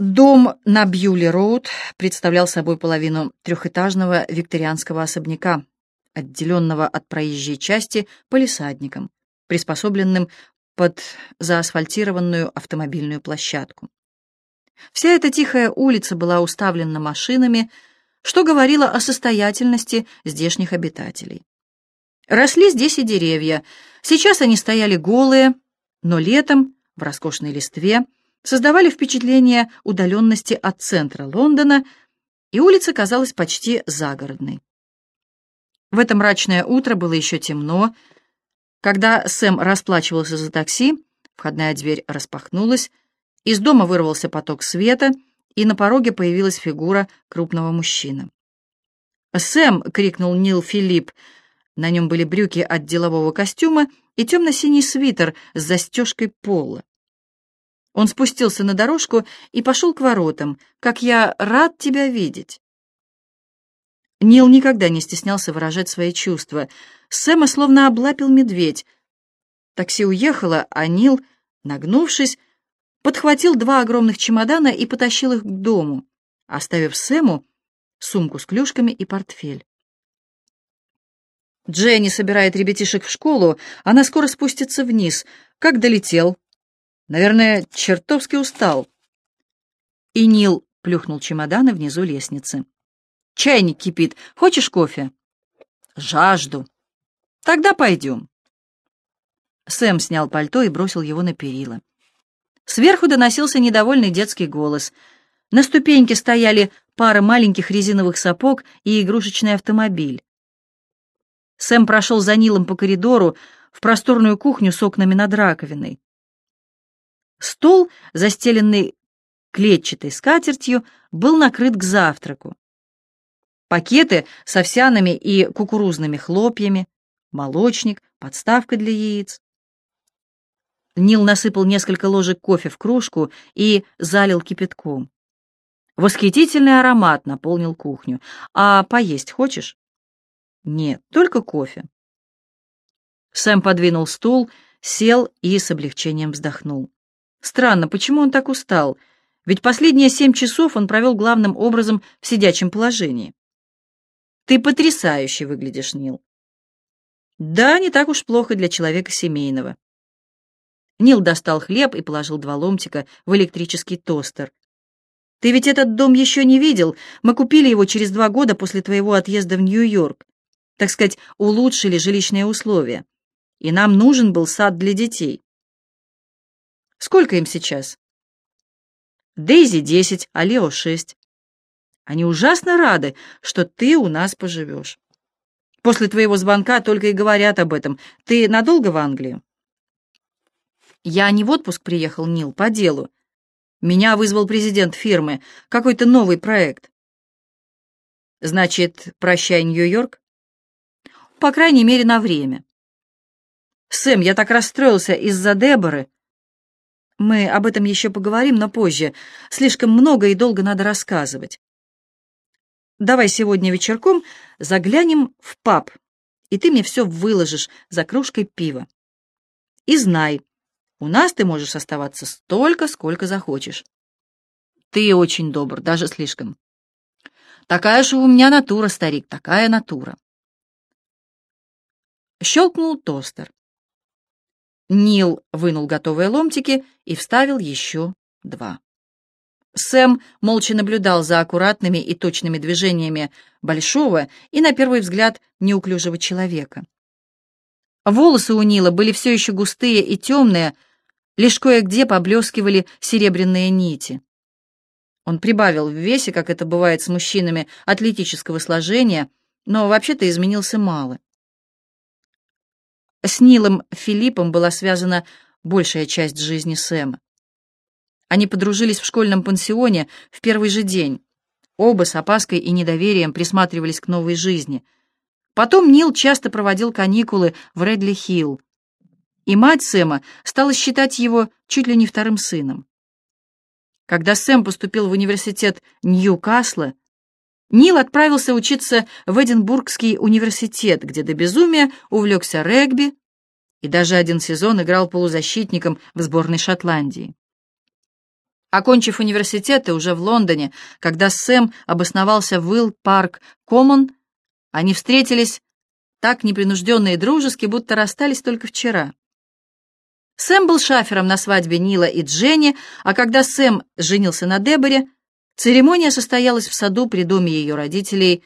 Дом на Бьюли-Роуд представлял собой половину трехэтажного викторианского особняка, отделенного от проезжей части полисадником, приспособленным под заасфальтированную автомобильную площадку. Вся эта тихая улица была уставлена машинами, что говорило о состоятельности здешних обитателей. Росли здесь и деревья. Сейчас они стояли голые, но летом, в роскошной листве, создавали впечатление удаленности от центра Лондона, и улица казалась почти загородной. В это мрачное утро было еще темно. Когда Сэм расплачивался за такси, входная дверь распахнулась, из дома вырвался поток света, и на пороге появилась фигура крупного мужчины. «Сэм!» — крикнул Нил Филипп. На нем были брюки от делового костюма и темно-синий свитер с застежкой пола. Он спустился на дорожку и пошел к воротам. «Как я рад тебя видеть!» Нил никогда не стеснялся выражать свои чувства. Сэма словно облапил медведь. Такси уехало, а Нил, нагнувшись, подхватил два огромных чемодана и потащил их к дому, оставив Сэму сумку с клюшками и портфель. Дженни собирает ребятишек в школу, она скоро спустится вниз. Как долетел? Наверное, чертовски устал. И Нил плюхнул чемоданы внизу лестницы. Чайник кипит. Хочешь кофе? Жажду. Тогда пойдем. Сэм снял пальто и бросил его на перила. Сверху доносился недовольный детский голос. На ступеньке стояли пара маленьких резиновых сапог и игрушечный автомобиль. Сэм прошел за Нилом по коридору в просторную кухню с окнами над раковиной. Стол, застеленный клетчатой скатертью, был накрыт к завтраку. Пакеты с овсяными и кукурузными хлопьями, молочник, подставка для яиц. Нил насыпал несколько ложек кофе в кружку и залил кипятком. Восхитительный аромат наполнил кухню. «А поесть хочешь?» «Нет, только кофе». Сэм подвинул стул, сел и с облегчением вздохнул. Странно, почему он так устал? Ведь последние семь часов он провел главным образом в сидячем положении. Ты потрясающе выглядишь, Нил. Да, не так уж плохо для человека семейного. Нил достал хлеб и положил два ломтика в электрический тостер. Ты ведь этот дом еще не видел. Мы купили его через два года после твоего отъезда в Нью-Йорк. Так сказать, улучшили жилищные условия. И нам нужен был сад для детей. Сколько им сейчас? Дейзи десять, а Лео шесть. Они ужасно рады, что ты у нас поживешь. После твоего звонка только и говорят об этом. Ты надолго в Англию? Я не в отпуск приехал, Нил, по делу. Меня вызвал президент фирмы. Какой-то новый проект. Значит, прощай, Нью-Йорк? По крайней мере, на время. Сэм, я так расстроился из-за Деборы. Мы об этом еще поговорим, но позже. Слишком много и долго надо рассказывать. Давай сегодня вечерком заглянем в паб, и ты мне все выложишь за кружкой пива. И знай, у нас ты можешь оставаться столько, сколько захочешь. Ты очень добр, даже слишком. Такая же у меня натура, старик, такая натура. Щелкнул тостер. Нил вынул готовые ломтики и вставил еще два. Сэм молча наблюдал за аккуратными и точными движениями большого и, на первый взгляд, неуклюжего человека. Волосы у Нила были все еще густые и темные, лишь кое-где поблескивали серебряные нити. Он прибавил в весе, как это бывает с мужчинами атлетического сложения, но вообще-то изменился мало. С Нилом Филиппом была связана большая часть жизни Сэма. Они подружились в школьном пансионе в первый же день. Оба с опаской и недоверием присматривались к новой жизни. Потом Нил часто проводил каникулы в Редли-Хилл. И мать Сэма стала считать его чуть ли не вторым сыном. Когда Сэм поступил в университет Нью-Касла, Нил отправился учиться в Эдинбургский университет, где до безумия увлекся регби и даже один сезон играл полузащитником в сборной Шотландии. Окончив университет и уже в Лондоне, когда Сэм обосновался в Уилл Парк Коммон, они встретились так непринужденно и дружески, будто расстались только вчера. Сэм был шафером на свадьбе Нила и Дженни, а когда Сэм женился на Деборе, церемония состоялась в саду при доме ее родителей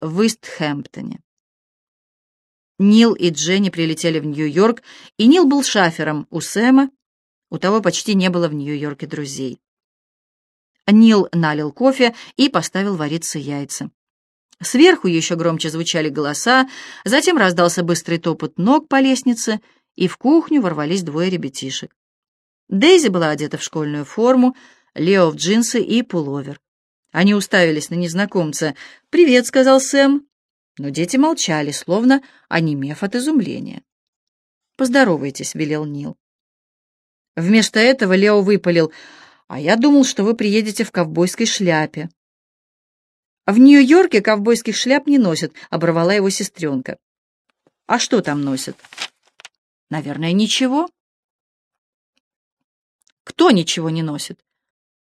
в Истхэмптоне. Нил и Дженни прилетели в Нью-Йорк, и Нил был шафером у Сэма, у того почти не было в Нью-Йорке друзей. Нил налил кофе и поставил вариться яйца. Сверху еще громче звучали голоса, затем раздался быстрый топот ног по лестнице, и в кухню ворвались двое ребятишек. Дейзи была одета в школьную форму, Лео в джинсы и пуловер. Они уставились на незнакомца. «Привет», — сказал Сэм. Но дети молчали, словно онемев от изумления. «Поздоровайтесь», — велел Нил. Вместо этого Лео выпалил, «А я думал, что вы приедете в ковбойской шляпе». «В Нью-Йорке ковбойских шляп не носят», — оборвала его сестренка. «А что там носят?» «Наверное, ничего». «Кто ничего не носит?»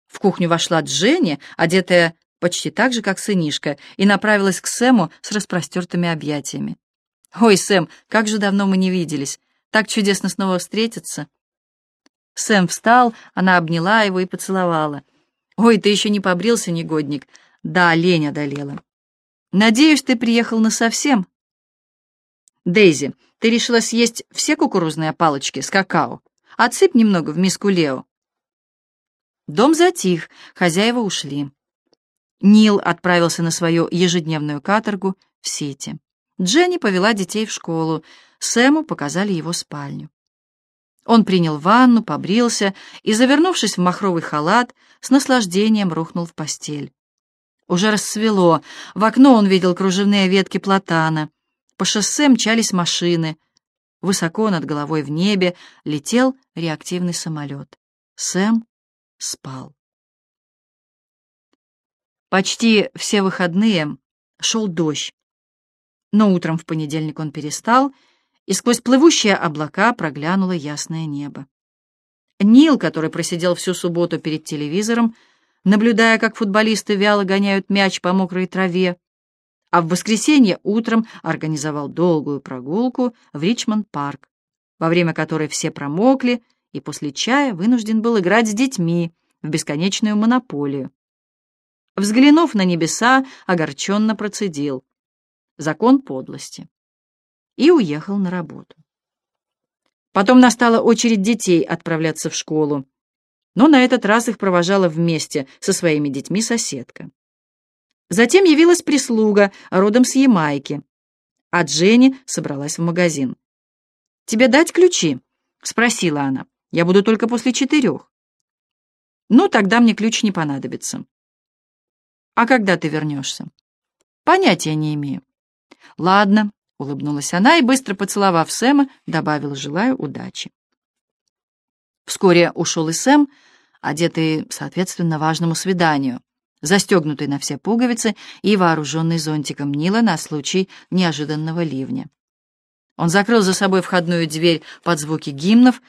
В кухню вошла Дженни, одетая почти так же, как сынишка, и направилась к Сэму с распростертыми объятиями. «Ой, Сэм, как же давно мы не виделись! Так чудесно снова встретиться!» Сэм встал, она обняла его и поцеловала. «Ой, ты еще не побрился, негодник!» «Да, лень одолела!» «Надеюсь, ты приехал насовсем?» «Дейзи, ты решила съесть все кукурузные палочки с какао? Отсыпь немного в миску Лео». Дом затих, хозяева ушли. Нил отправился на свою ежедневную каторгу в сети. Дженни повела детей в школу, Сэму показали его спальню. Он принял ванну, побрился и, завернувшись в махровый халат, с наслаждением рухнул в постель. Уже рассвело, в окно он видел кружевные ветки платана, по шоссе мчались машины, высоко над головой в небе летел реактивный самолет. Сэм спал. Почти все выходные шел дождь, но утром в понедельник он перестал, и сквозь плывущие облака проглянуло ясное небо. Нил, который просидел всю субботу перед телевизором, наблюдая, как футболисты вяло гоняют мяч по мокрой траве, а в воскресенье утром организовал долгую прогулку в Ричмонд-парк, во время которой все промокли, и после чая вынужден был играть с детьми в бесконечную монополию. Взглянув на небеса, огорченно процедил. Закон подлости. И уехал на работу. Потом настала очередь детей отправляться в школу, но на этот раз их провожала вместе со своими детьми соседка. Затем явилась прислуга, родом с Ямайки, а Дженни собралась в магазин. «Тебе дать ключи?» — спросила она. «Я буду только после четырех». «Ну, тогда мне ключ не понадобится». «А когда ты вернешься?» «Понятия не имею». «Ладно», — улыбнулась она и, быстро поцеловав Сэма, добавила «желаю удачи». Вскоре ушел и Сэм, одетый, соответственно, важному свиданию, застегнутый на все пуговицы и вооруженный зонтиком Нила на случай неожиданного ливня. Он закрыл за собой входную дверь под звуки гимнов,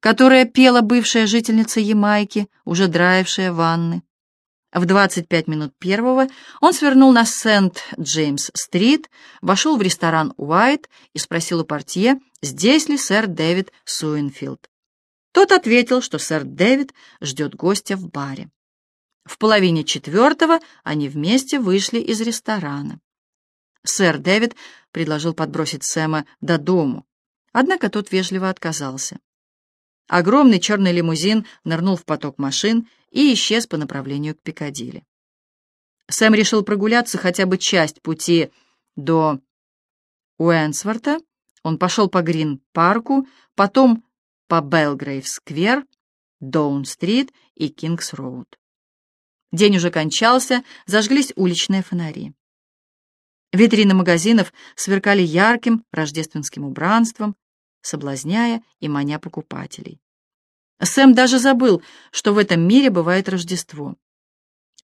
которая пела бывшая жительница Ямайки, уже драившая ванны. В 25 минут первого он свернул на Сент-Джеймс-стрит, вошел в ресторан «Уайт» и спросил у портье, здесь ли сэр Дэвид Суинфилд. Тот ответил, что сэр Дэвид ждет гостя в баре. В половине четвертого они вместе вышли из ресторана. Сэр Дэвид предложил подбросить Сэма до дому, однако тот вежливо отказался. Огромный черный лимузин нырнул в поток машин и исчез по направлению к Пикадилли. Сэм решил прогуляться хотя бы часть пути до Уэнсворта. Он пошел по Грин-парку, потом по Белгрейв-сквер, Доун-стрит и Кингс-роуд. День уже кончался, зажглись уличные фонари. Витрины магазинов сверкали ярким рождественским убранством, соблазняя и маня покупателей. Сэм даже забыл, что в этом мире бывает Рождество.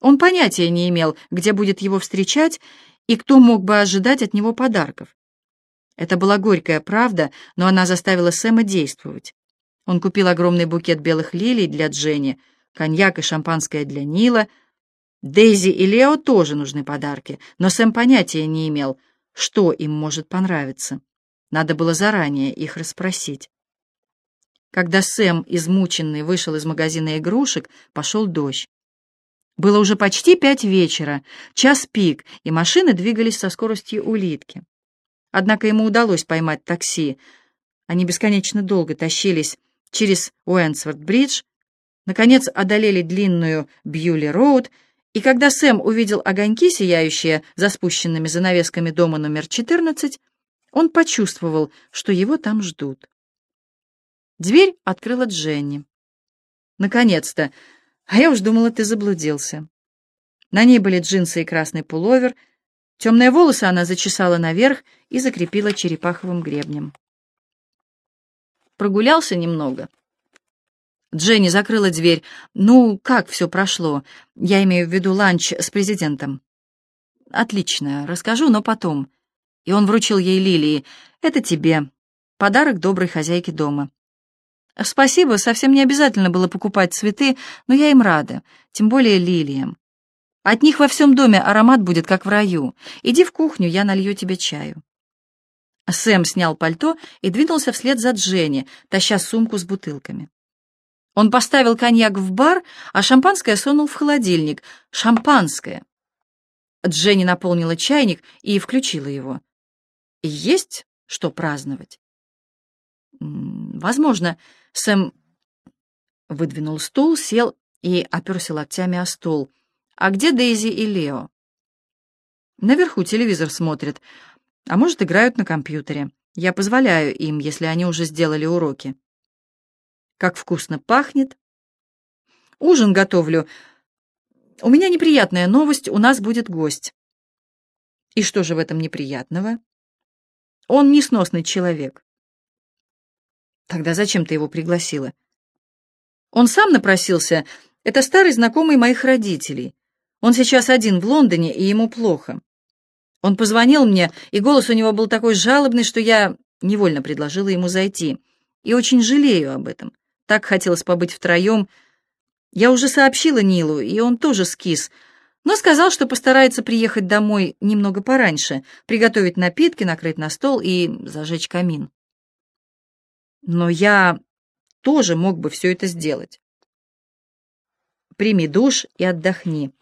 Он понятия не имел, где будет его встречать и кто мог бы ожидать от него подарков. Это была горькая правда, но она заставила Сэма действовать. Он купил огромный букет белых лилий для Дженни, коньяк и шампанское для Нила. Дейзи и Лео тоже нужны подарки, но Сэм понятия не имел, что им может понравиться. Надо было заранее их расспросить. Когда Сэм, измученный, вышел из магазина игрушек, пошел дождь. Было уже почти пять вечера, час пик, и машины двигались со скоростью улитки. Однако ему удалось поймать такси. Они бесконечно долго тащились через Уэнсворт-бридж, наконец одолели длинную Бьюли-роуд, и когда Сэм увидел огоньки, сияющие за спущенными занавесками дома номер 14, он почувствовал, что его там ждут. Дверь открыла Дженни. «Наконец-то! А я уж думала, ты заблудился». На ней были джинсы и красный пуловер. Темные волосы она зачесала наверх и закрепила черепаховым гребнем. Прогулялся немного. Дженни закрыла дверь. «Ну, как все прошло? Я имею в виду ланч с президентом». «Отлично, расскажу, но потом». И он вручил ей лилии. «Это тебе. Подарок доброй хозяйки дома». «Спасибо, совсем не обязательно было покупать цветы, но я им рада, тем более лилиям. От них во всем доме аромат будет, как в раю. Иди в кухню, я налью тебе чаю». Сэм снял пальто и двинулся вслед за Дженни, таща сумку с бутылками. Он поставил коньяк в бар, а шампанское сунул в холодильник. Шампанское. Дженни наполнила чайник и включила его. Есть что праздновать? Возможно, Сэм выдвинул стул, сел и оперся локтями о стол. А где Дейзи и Лео? Наверху телевизор смотрят, а может, играют на компьютере. Я позволяю им, если они уже сделали уроки. Как вкусно пахнет. Ужин готовлю. У меня неприятная новость, у нас будет гость. И что же в этом неприятного? Он несносный человек. Тогда зачем ты его пригласила? Он сам напросился. Это старый знакомый моих родителей. Он сейчас один в Лондоне, и ему плохо. Он позвонил мне, и голос у него был такой жалобный, что я невольно предложила ему зайти. И очень жалею об этом. Так хотелось побыть втроем. Я уже сообщила Нилу, и он тоже скис, но сказал, что постарается приехать домой немного пораньше, приготовить напитки, накрыть на стол и зажечь камин. Но я тоже мог бы все это сделать. Прими душ и отдохни.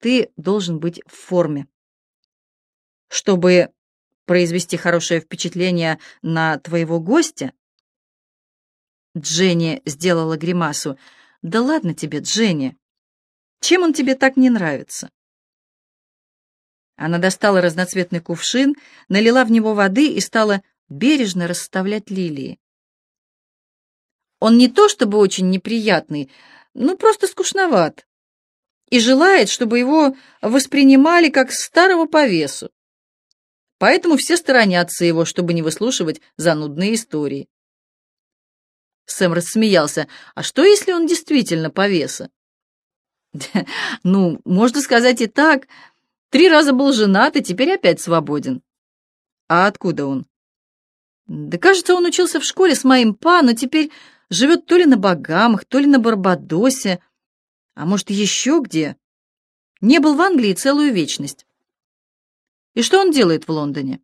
Ты должен быть в форме. Чтобы произвести хорошее впечатление на твоего гостя, Дженни сделала гримасу. «Да ладно тебе, Дженни! Чем он тебе так не нравится?» Она достала разноцветный кувшин, налила в него воды и стала бережно расставлять лилии. Он не то чтобы очень неприятный, ну просто скучноват. И желает, чтобы его воспринимали как старого по весу. Поэтому все сторонятся его, чтобы не выслушивать занудные истории. Сэм рассмеялся. «А что, если он действительно повеса?» «Ну, можно сказать и так. Три раза был женат и теперь опять свободен». «А откуда он?» «Да кажется, он учился в школе с моим па, но теперь живет то ли на Багамах, то ли на Барбадосе, а может, еще где. Не был в Англии целую вечность». «И что он делает в Лондоне?»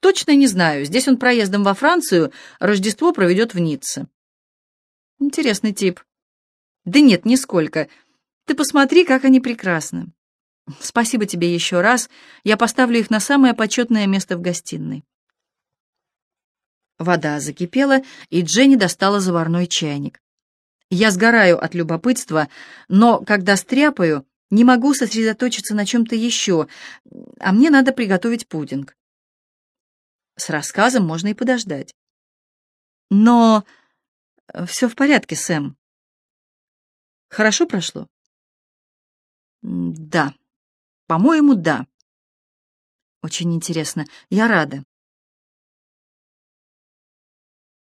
Точно не знаю. Здесь он проездом во Францию, Рождество проведет в Ницце. Интересный тип. Да нет, нисколько. Ты посмотри, как они прекрасны. Спасибо тебе еще раз. Я поставлю их на самое почетное место в гостиной. Вода закипела, и Дженни достала заварной чайник. Я сгораю от любопытства, но, когда стряпаю, не могу сосредоточиться на чем-то еще, а мне надо приготовить пудинг. С рассказом можно и подождать. Но все в порядке, Сэм. Хорошо прошло? Да. По-моему, да. Очень интересно. Я рада.